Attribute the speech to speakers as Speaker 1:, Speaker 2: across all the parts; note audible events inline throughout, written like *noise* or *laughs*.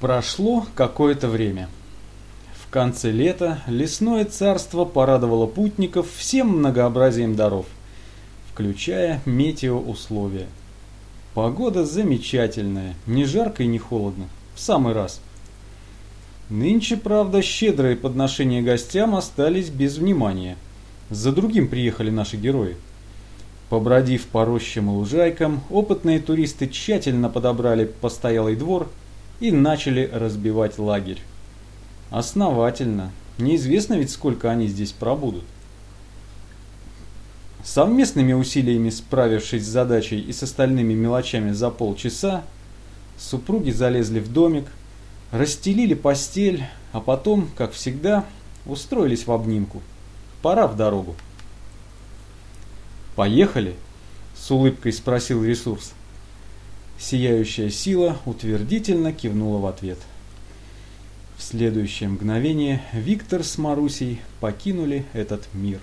Speaker 1: Прошло какое-то время. В конце лета лесное царство порадовало путников всем многообразием даров, включая метеоусловия. Погода замечательная, не жарко и не холодно, в самый раз. Нынче, правда, щедрые подношения гостям остались без внимания. За другим приехали наши герои. Побродив по рощам и лужайкам, опытные туристы тщательно подобрали постоялый двор – и начали разбивать лагерь. Основательно. Неизвестно ведь, сколько они здесь пробудут. Совместными усилиями справившись с задачей и с остальными мелочами за полчаса, супруги залезли в домик, расстелили постель, а потом, как всегда, устроились в обнимку. Пора в дорогу. «Поехали?» – с улыбкой спросил ресурс. Сияющая сила утвердительно кивнула в ответ. В следующее мгновение Виктор с Марусей покинули этот мир.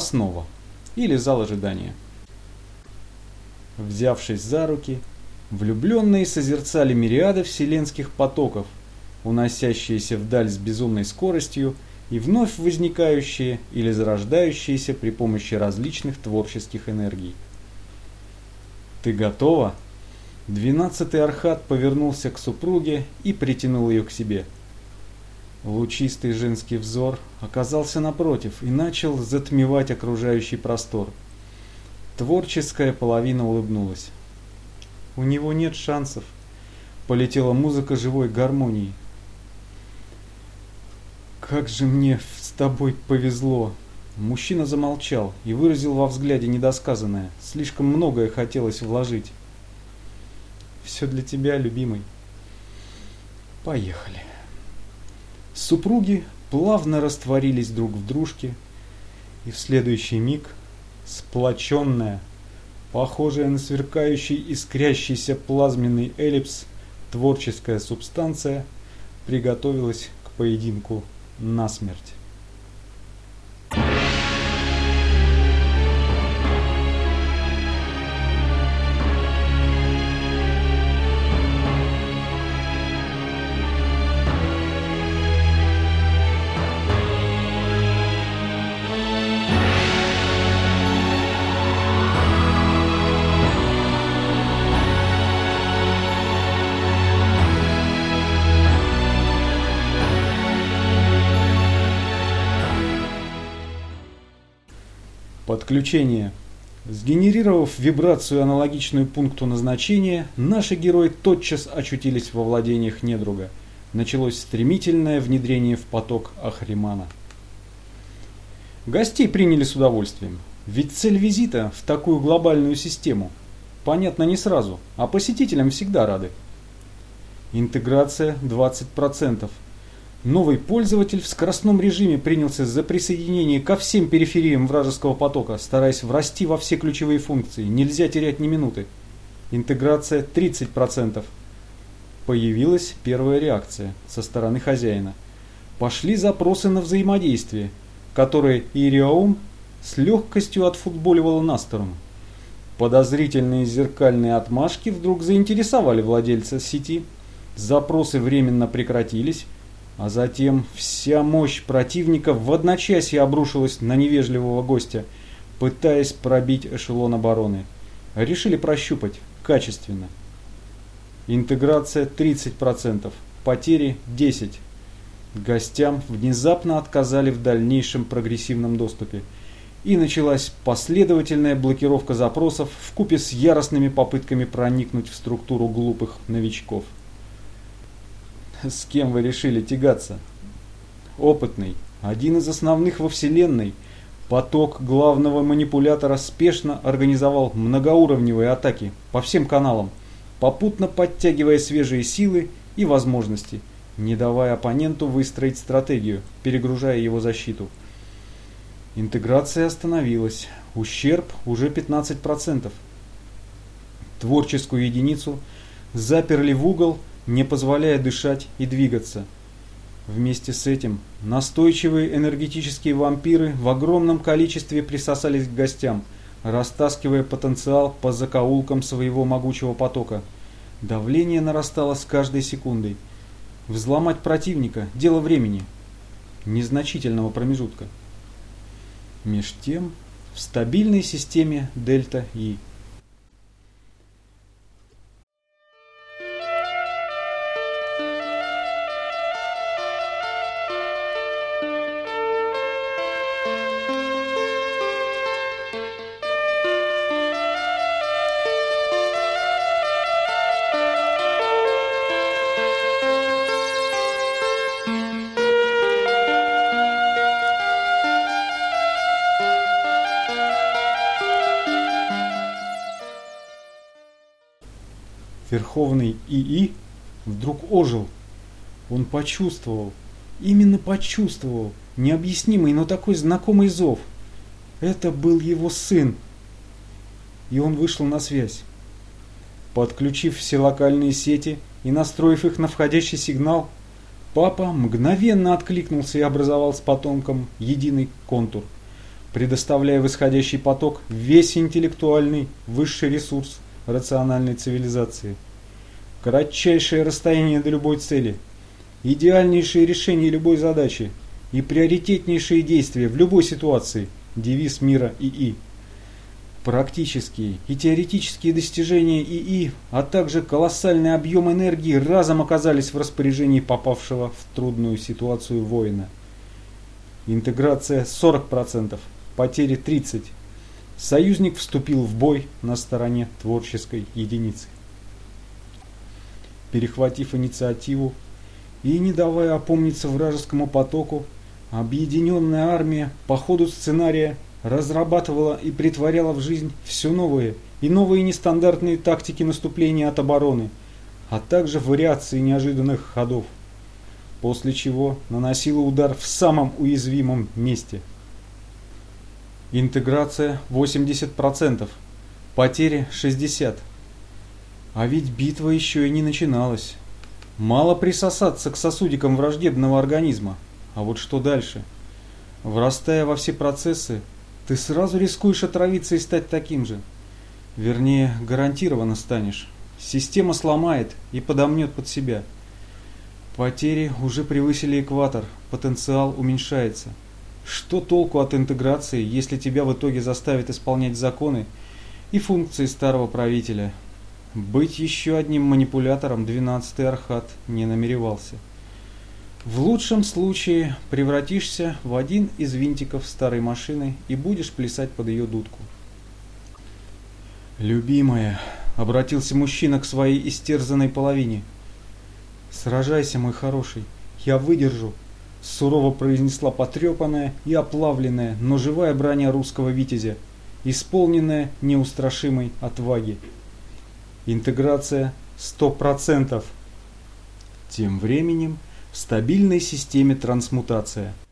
Speaker 1: Основа или зал ожидания. Взявшись за руки, влюбленные созерцали мириады вселенских потоков, уносящиеся вдаль с безумной скоростью и вновь возникающие или зарождающиеся при помощи различных творческих энергий. «Ты готова?» Двенадцатый архат повернулся к супруге и притянул ее к себе – Лучистый женский взор оказался напротив и начал затмевать окружающий простор. Творческая половина улыбнулась. У него нет шансов. Полетела музыка живой гармонии. Как же мне с тобой повезло. Мужчина замолчал и выразил во взгляде недосказанное. Слишком многое хотелось вложить. Все для тебя, любимый. Поехали. Супруги плавно растворились друг в дружке, и в следующий миг сплоченная, похожая на сверкающий искрящийся плазменный эллипс, творческая субстанция приготовилась к поединку насмерть. Подключение. Сгенерировав вибрацию, аналогичную пункту назначения, наши герои тотчас очутились во владениях недруга. Началось стремительное внедрение в поток Ахримана. Гостей приняли с удовольствием, ведь цель визита в такую глобальную систему понятно не сразу, а посетителям всегда рады. Интеграция 20%, Новый пользователь в скоростном режиме принялся за присоединение ко всем перифериям вражеского потока, стараясь врасти во все ключевые функции. Нельзя терять ни минуты. Интеграция 30%. Появилась первая реакция со стороны хозяина. Пошли запросы на взаимодействие, которые Ириаум с легкостью отфутболивала на сторону. Подозрительные зеркальные отмашки вдруг заинтересовали владельца сети. Запросы временно прекратились, а затем вся мощь противника в одночасье обрушилась на невежливого гостя, пытаясь пробить эшелон обороны. Решили прощупать качественно. Интеграция 30%, потери 10%. гостям внезапно отказали в дальнейшем прогрессивном доступе, и началась последовательная блокировка запросов в купе с яростными попытками проникнуть в структуру глупых новичков. *laughs* С кем вы решили тягаться? Опытный, один из основных во Вселенной, поток главного манипулятора спешно организовал многоуровневые атаки по всем каналам, попутно подтягивая свежие силы и возможности, не давая оппоненту выстроить стратегию, перегружая его защиту. Интеграция остановилась. Ущерб уже 15%. Творческую единицу заперли в угол, не позволяя дышать и двигаться. Вместе с этим настойчивые энергетические вампиры в огромном количестве присосались к гостям, растаскивая потенциал по закоулкам своего могучего потока. Давление нарастало с каждой секундой. Взломать противника – дело времени, незначительного промежутка. Меж тем, в стабильной системе дельта-И – Верховный ИИ вдруг ожил. Он почувствовал, именно почувствовал, необъяснимый, но такой знакомый зов. Это был его сын. И он вышел на связь. Подключив все локальные сети и настроив их на входящий сигнал, папа мгновенно откликнулся и образовал с потомком единый контур, предоставляя в исходящий поток весь интеллектуальный высший ресурс рациональной цивилизации. Кратчайшее расстояние до любой цели, идеальнейшее решение любой задачи и приоритетнейшие действия в любой ситуации – девиз мира ИИ. Практические и теоретические достижения ИИ, а также колоссальный объем энергии разом оказались в распоряжении попавшего в трудную ситуацию воина. Интеграция 40%, потери 30%. Союзник вступил в бой на стороне творческой единицы. Перехватив инициативу и не давая опомниться вражескому потоку, объединенная армия по ходу сценария разрабатывала и притворяла в жизнь все новые и новые нестандартные тактики наступления от обороны, а также вариации неожиданных ходов, после чего наносила удар в самом уязвимом месте – Интеграция 80%, потери 60%. А ведь битва еще и не начиналась. Мало присосаться к сосудикам враждебного организма. А вот что дальше? Врастая во все процессы, ты сразу рискуешь отравиться и стать таким же. Вернее, гарантированно станешь. Система сломает и подомнет под себя. Потери уже превысили экватор, потенциал уменьшается. Что толку от интеграции, если тебя в итоге заставят исполнять законы и функции старого правителя? Быть еще одним манипулятором 12-й Архат не намеревался. В лучшем случае превратишься в один из винтиков старой машины и будешь плясать под ее дудку. «Любимая», — обратился мужчина к своей истерзанной половине. «Сражайся, мой хороший, я выдержу», сурово произнесла потрепанная и оплавленная, но живая броня русского витязя, исполненная неустрашимой отваги. Интеграция 100%. Тем временем в стабильной системе трансмутация –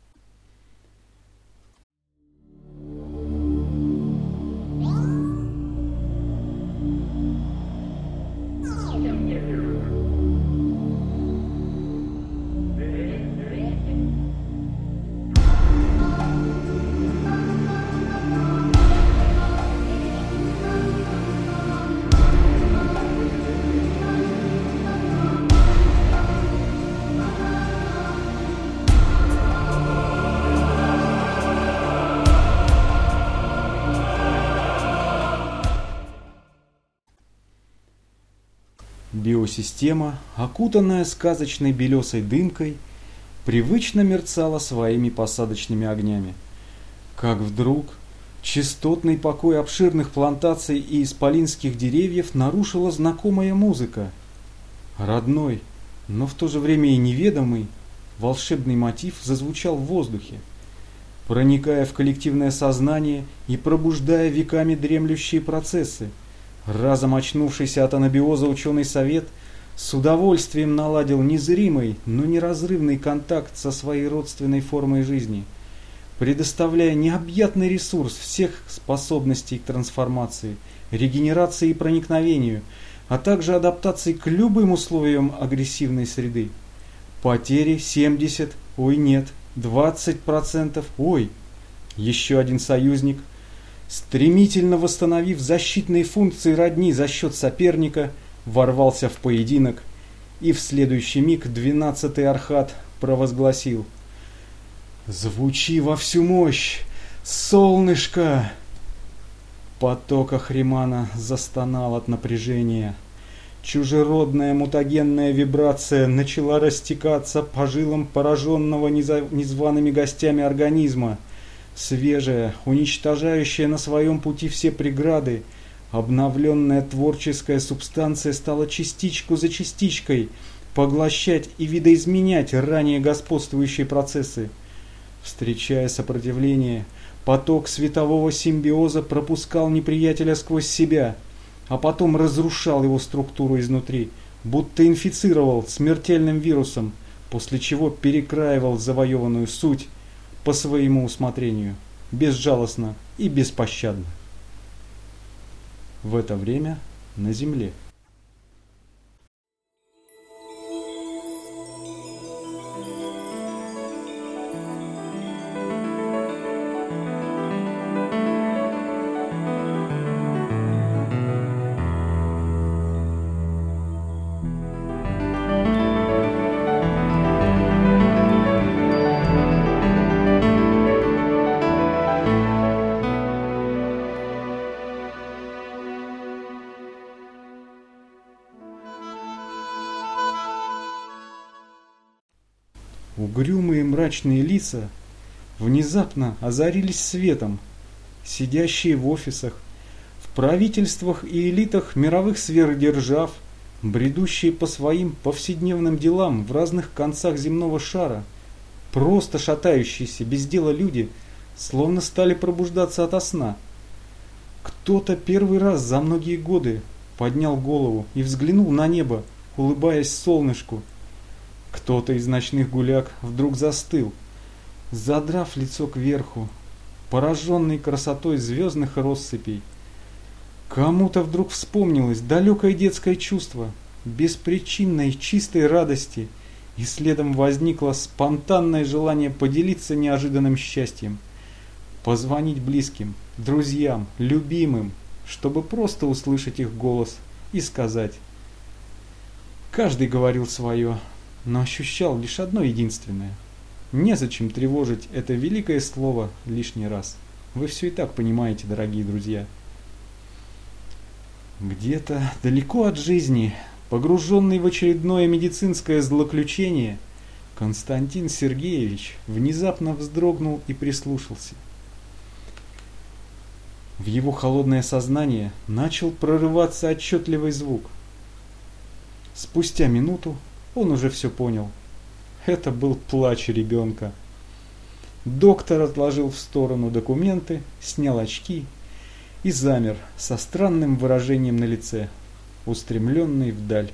Speaker 1: Биосистема, окутанная сказочной белесой дымкой, привычно мерцала своими посадочными огнями. Как вдруг частотный покой обширных плантаций и исполинских деревьев нарушила знакомая музыка. Родной, но в то же время и неведомый, волшебный мотив зазвучал в воздухе, проникая в коллективное сознание и пробуждая веками дремлющие процессы. Разом очнувшийся от анабиоза ученый совет с удовольствием наладил незримый, но неразрывный контакт со своей родственной формой жизни, предоставляя необъятный ресурс всех способностей к трансформации, регенерации и проникновению, а также адаптации к любым условиям агрессивной среды. Потери 70, ой нет, 20%, ой. Еще один союзник, стремительно восстановив защитные функции родни за счет соперника, ворвался в поединок и в следующий миг двенадцатый архат провозгласил «Звучи во всю мощь, солнышко!» Поток Ахримана застонал от напряжения. Чужеродная мутагенная вибрация начала растекаться по жилам пораженного незваными гостями организма. Свежая, уничтожающая на своем пути все преграды, обновленная творческая субстанция стала частичку за частичкой поглощать и видоизменять ранее господствующие процессы. Встречая сопротивление, поток светового симбиоза пропускал неприятеля сквозь себя – а потом разрушал его структуру изнутри, будто инфицировал смертельным вирусом, после чего перекраивал завоеванную суть по своему усмотрению, безжалостно и беспощадно. В это время на земле – Угрюмые мрачные лица внезапно озарились светом. Сидящие в офисах, в правительствах и элитах мировых сверхдержав, бредущие по своим повседневным делам в разных концах земного шара, просто шатающиеся без дела люди, словно стали пробуждаться ото сна. Кто-то первый раз за многие годы поднял голову и взглянул на небо, улыбаясь солнышку, кто-то из ночных гуляк вдруг застыл, задрав лицо кверху, пораженный красотой звездных россыпей. Кому-то вдруг вспомнилось далекое детское чувство, беспричинной чистой радости, и следом возникло спонтанное желание поделиться неожиданным счастьем, позвонить близким, друзьям, любимым, чтобы просто услышать их голос и сказать. Каждый говорил свое, но ощущал лишь одно единственное. Незачем тревожить это великое слово лишний раз. Вы все и так понимаете, дорогие друзья. Где-то далеко от жизни, погруженный в очередное медицинское злоключение, Константин Сергеевич внезапно вздрогнул и прислушался. В его холодное сознание начал прорываться отчетливый звук. Спустя минуту он уже все понял. Это был плач ребенка. Доктор отложил в сторону документы, снял очки и замер со странным выражением на лице, устремленный вдаль.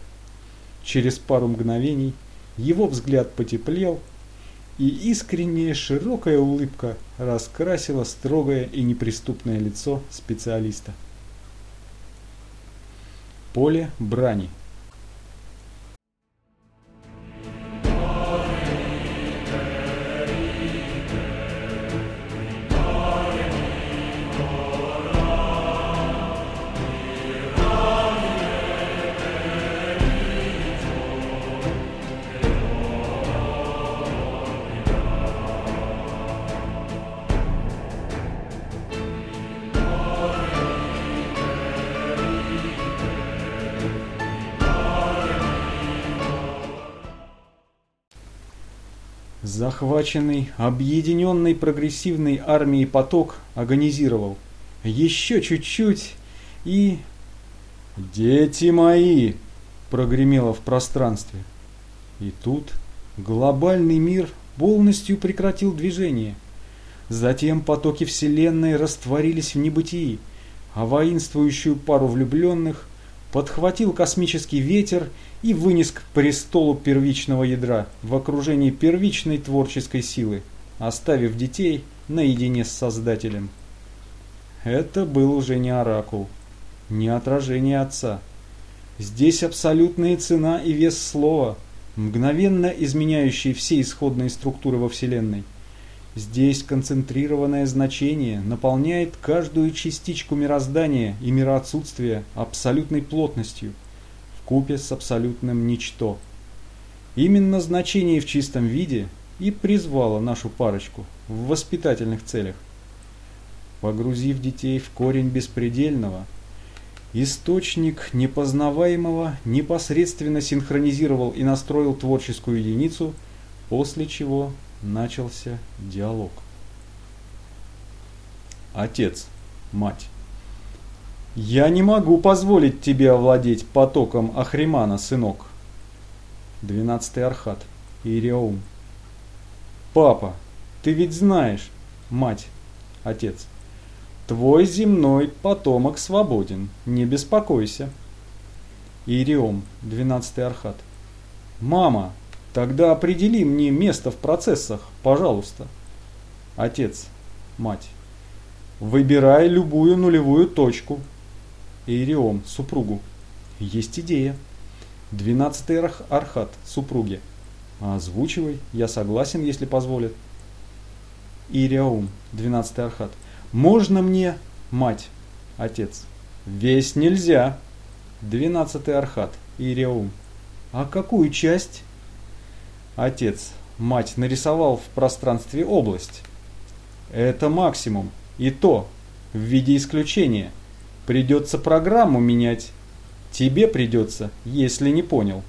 Speaker 1: Через пару мгновений его взгляд потеплел, и искренняя широкая улыбка раскрасила строгое и неприступное лицо специалиста. Поле брани – Захваченный, объединенный прогрессивной армией поток агонизировал. Еще чуть-чуть и... «Дети мои!» прогремело в пространстве. И тут глобальный мир полностью прекратил движение. Затем потоки Вселенной растворились в небытии, а воинствующую пару влюбленных подхватил космический ветер и вынес к престолу первичного ядра в окружении первичной творческой силы, оставив детей наедине с Создателем. Это был уже не оракул, не отражение Отца. Здесь абсолютная цена и вес слова, мгновенно изменяющие все исходные структуры во Вселенной. Здесь концентрированное значение наполняет каждую частичку мироздания и мироотсутствия абсолютной плотностью, в купе с абсолютным ничто. Именно значение в чистом виде и призвало нашу парочку в воспитательных целях. Погрузив детей в корень беспредельного, источник непознаваемого непосредственно синхронизировал и настроил творческую единицу, после чего начался диалог. Отец, мать. Я не могу позволить тебе овладеть потоком Ахримана, сынок. Двенадцатый Архат. Ириаум. Папа, ты ведь знаешь, мать, отец. Твой земной потомок свободен, не беспокойся. Ириом, двенадцатый Архат. Мама, Тогда определи мне место в процессах, пожалуйста. Отец, мать. Выбирай любую нулевую точку. Ириом, супругу. Есть идея. Двенадцатый архат, супруге. Озвучивай, я согласен, если позволят. Ириаум, двенадцатый архат. Можно мне, мать, отец? Весь нельзя. Двенадцатый архат, Ириаум. А какую часть? Отец, мать нарисовал в пространстве область. Это максимум. И то, в виде исключения. Придется программу менять. Тебе придется, если не понял.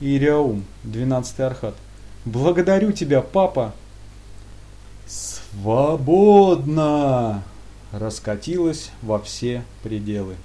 Speaker 1: Ириаум, 12 архат. Благодарю тебя, папа. Свободно! Раскатилось во все пределы.